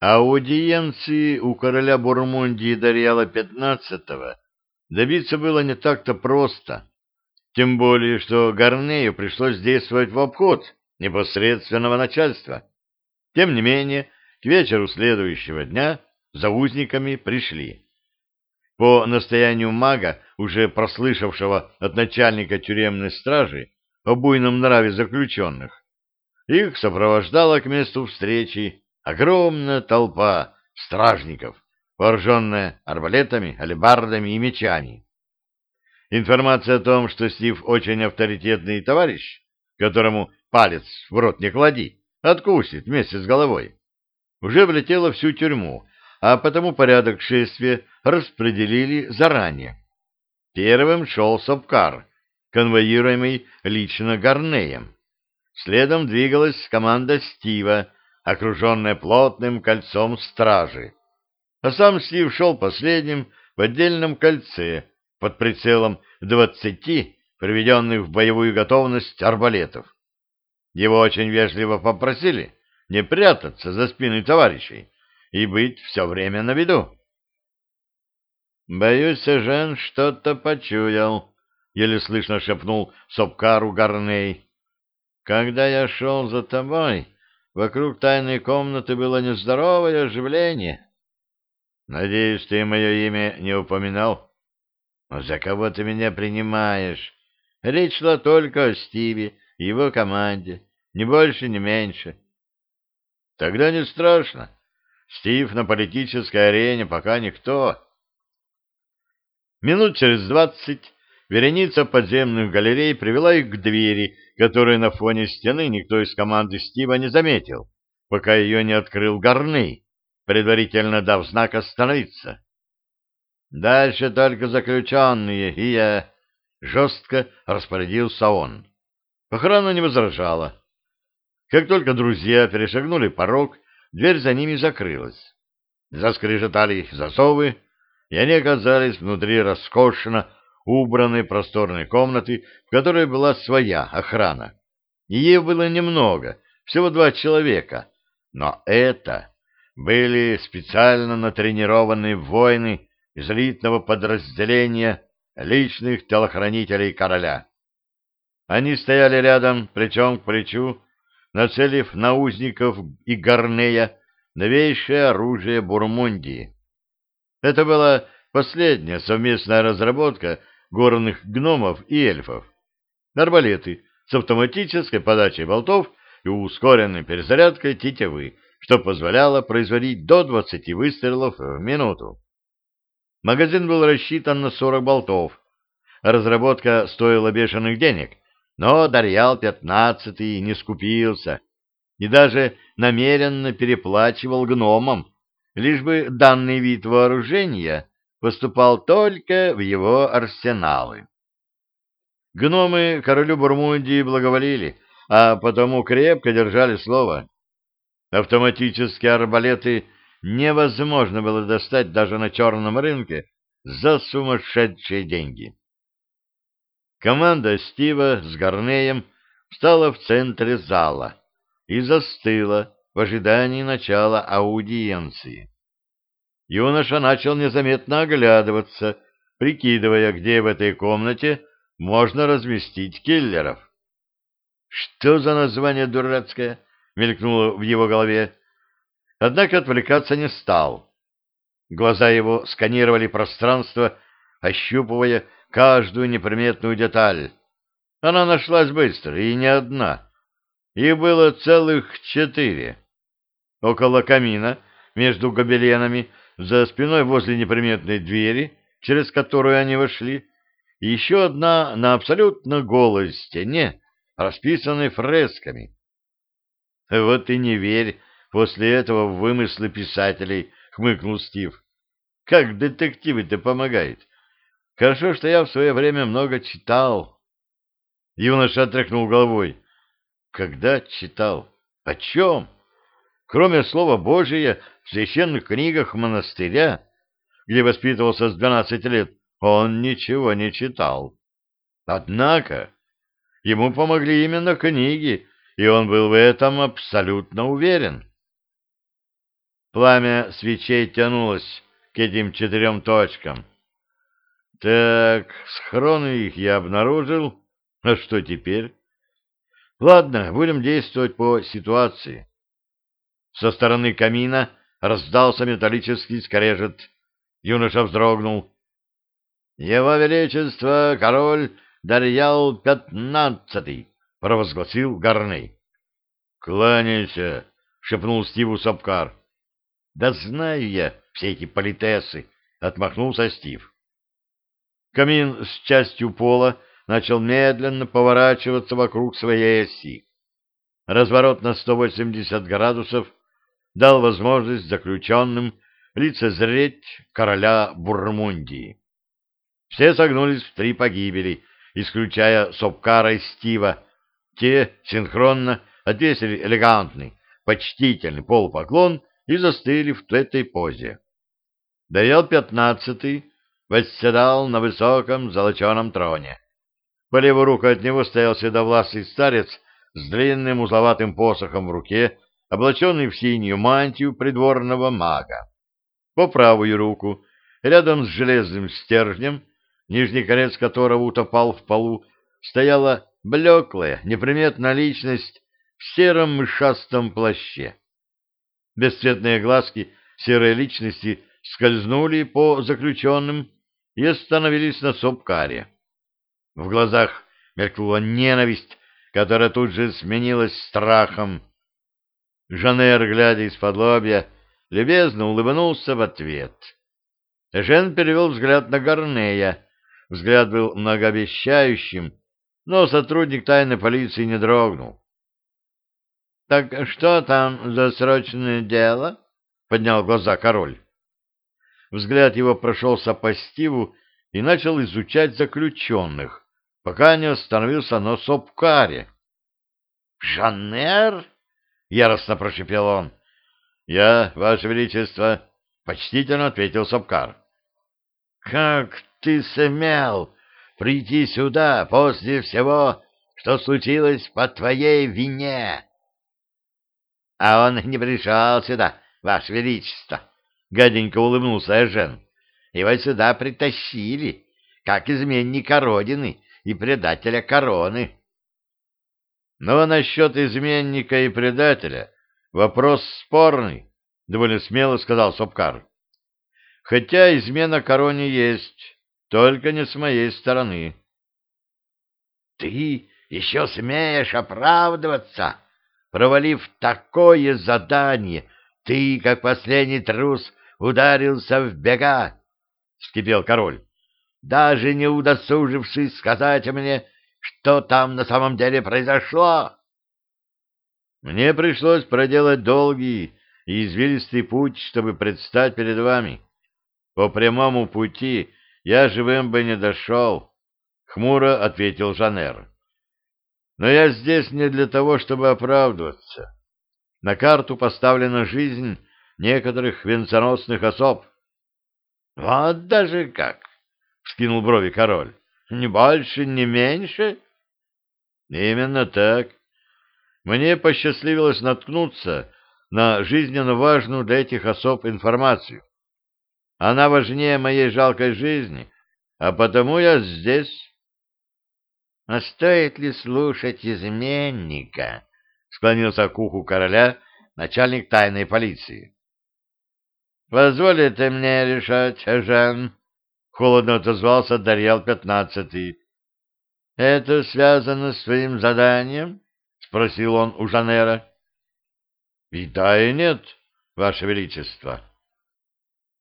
Аудиенции у короля Бурмундии Дарьяла XV добиться было не так-то просто, тем более, что Гарнею пришлось действовать в обход непосредственного начальства. Тем не менее, к вечеру следующего дня за узниками пришли. По настоянию мага, уже прослышавшего от начальника тюремной стражи о буйном нраве заключенных, их сопровождала к месту встречи огромная толпа стражников, вооруженная арбалетами, алебардами и мечами. Информация о том, что Стив очень авторитетный товарищ, которому палец в рот не клади, откусит вместе с головой, уже влетела всю тюрьму, а потому порядок шествия распределили заранее. Первым шел Сапкар, конвоируемый лично Гарнеем. Следом двигалась команда Стива, окруженная плотным кольцом стражи. А сам Стив шел последним в отдельном кольце под прицелом двадцати приведенных в боевую готовность арбалетов. Его очень вежливо попросили не прятаться за спиной товарищей и быть все время на виду. «Боюсь, Жен что-то почуял», — еле слышно шепнул Сопкару Гарней. «Когда я шел за тобой, вокруг тайной комнаты было нездоровое оживление». «Надеюсь, ты мое имя не упоминал?» «За кого ты меня принимаешь? Речь шла только о Стиве и его команде, ни больше, ни меньше». «Тогда не страшно. Стив на политической арене пока никто». Минут через двадцать вереница подземных галерей привела их к двери, которую на фоне стены никто из команды Стива не заметил, пока ее не открыл Горный, предварительно дав знак остановиться. «Дальше только заключенные, и я...» — жестко распорядился он. Охрана не возражала. Как только друзья перешагнули порог, дверь за ними закрылась. Заскрежетали засовы, и они оказались внутри роскошно убранной просторной комнаты, в которой была своя охрана. Ее было немного, всего два человека, но это были специально натренированные воины из элитного подразделения личных телохранителей короля. Они стояли рядом, плечом к плечу, нацелив на узников и Горнея новейшее оружие Бурмундии. Это была последняя совместная разработка горных гномов и эльфов. Арбалеты с автоматической подачей болтов и ускоренной перезарядкой тетивы, что позволяло производить до 20 выстрелов в минуту. Магазин был рассчитан на 40 болтов. Разработка стоила бешеных денег, но Дарьял пятнадцатый не скупился и даже намеренно переплачивал гномам, лишь бы данный вид вооружения поступал только в его арсеналы. Гномы королю Бурмундии благоволили, а потому крепко держали слово. Автоматические арбалеты невозможно было достать даже на черном рынке за сумасшедшие деньги. Команда Стива с Гарнеем встала в центре зала и застыла в ожидании начала аудиенции. Юноша начал незаметно оглядываться, прикидывая, где в этой комнате можно разместить киллеров. «Что за название дурацкое?» — мелькнуло в его голове. Однако отвлекаться не стал. Глаза его сканировали пространство, ощупывая каждую неприметную деталь. Она нашлась быстро, и не одна. Их было целых четыре. Около камина, между гобеленами, за спиной возле неприметной двери, через которую они вошли, еще одна на абсолютно голой стене, расписанной фресками. «Вот и не верь после этого в вымыслы писателей», — хмыкнул Стив. «Как детективы-то помогают? Хорошо, что я в свое время много читал. Юноша отряхнул головой. Когда читал? О чем? Кроме слова Божия в священных книгах монастыря, где воспитывался с двенадцати лет, он ничего не читал. Однако ему помогли именно книги, и он был в этом абсолютно уверен. Пламя свечей тянулось к этим четырем точкам. Так, схроны их я обнаружил. А что теперь? Ладно, будем действовать по ситуации. Со стороны камина раздался металлический скрежет. Юноша вздрогнул. Его Величество, король Дарьял Пятнадцатый, провозгласил Гарней. Кланяйся, шепнул Стиву Сапкар. Да знаю я все эти политесы, отмахнулся Стив. Камин с частью пола начал медленно поворачиваться вокруг своей оси. Разворот на 180 градусов дал возможность заключенным лицезреть короля Бурмундии. Все согнулись в три погибели, исключая Сопкара и Стива. Те синхронно отвесили элегантный, почтительный полупоклон и застыли в этой позе. Дарьял пятнадцатый восседал на высоком золоченом троне. По левую руку от него стоял седовласый старец с длинным узловатым посохом в руке, облаченный в синюю мантию придворного мага. По правую руку, рядом с железным стержнем, нижний конец которого утопал в полу, стояла блеклая, неприметная личность в сером мышастом плаще. Бесцветные глазки серой личности скользнули по заключенным и остановились на Сопкаре. В глазах мелькнула ненависть, которая тут же сменилась страхом. Жанер, глядя из-под лобья, любезно улыбнулся в ответ. Жен перевел взгляд на Горнея. Взгляд был многообещающим, но сотрудник тайной полиции не дрогнул. — Так что там за срочное дело? — поднял глаза король. Взгляд его прошелся по Стиву и начал изучать заключенных, пока не остановился на Сопкаре. «Жаннер?» — яростно прошепел он. «Я, Ваше Величество», — почтительно ответил Сопкар. «Как ты сумел прийти сюда после всего, что случилось по твоей вине?» «А он не пришел сюда, Ваше Величество», — гаденько улыбнулся Эжен. «Его сюда притащили, как изменника Родины и предателя короны». «Но насчет изменника и предателя вопрос спорный», — довольно смело сказал Сопкар. «Хотя измена короне есть, только не с моей стороны». «Ты еще смеешь оправдываться, провалив такое задание?» Ты, как последний трус, ударился в бега, — вскипел король, — даже не удосужившись сказать мне, что там на самом деле произошло. Мне пришлось проделать долгий и извилистый путь, чтобы предстать перед вами. По прямому пути я живым бы не дошел, — хмуро ответил Жанер. Но я здесь не для того, чтобы оправдываться. На карту поставлена жизнь некоторых венценосных особ. — Вот даже как! — вскинул брови король. — Ни больше, ни меньше? — Именно так. Мне посчастливилось наткнуться на жизненно важную для этих особ информацию. Она важнее моей жалкой жизни, а потому я здесь. — А стоит ли слушать изменника? — склонился к уху короля начальник тайной полиции. — Позволите мне решать, Жан? — холодно отозвался Дарьял Пятнадцатый. — Это связано с твоим заданием? — спросил он у Жанера. — И да, и нет, Ваше Величество.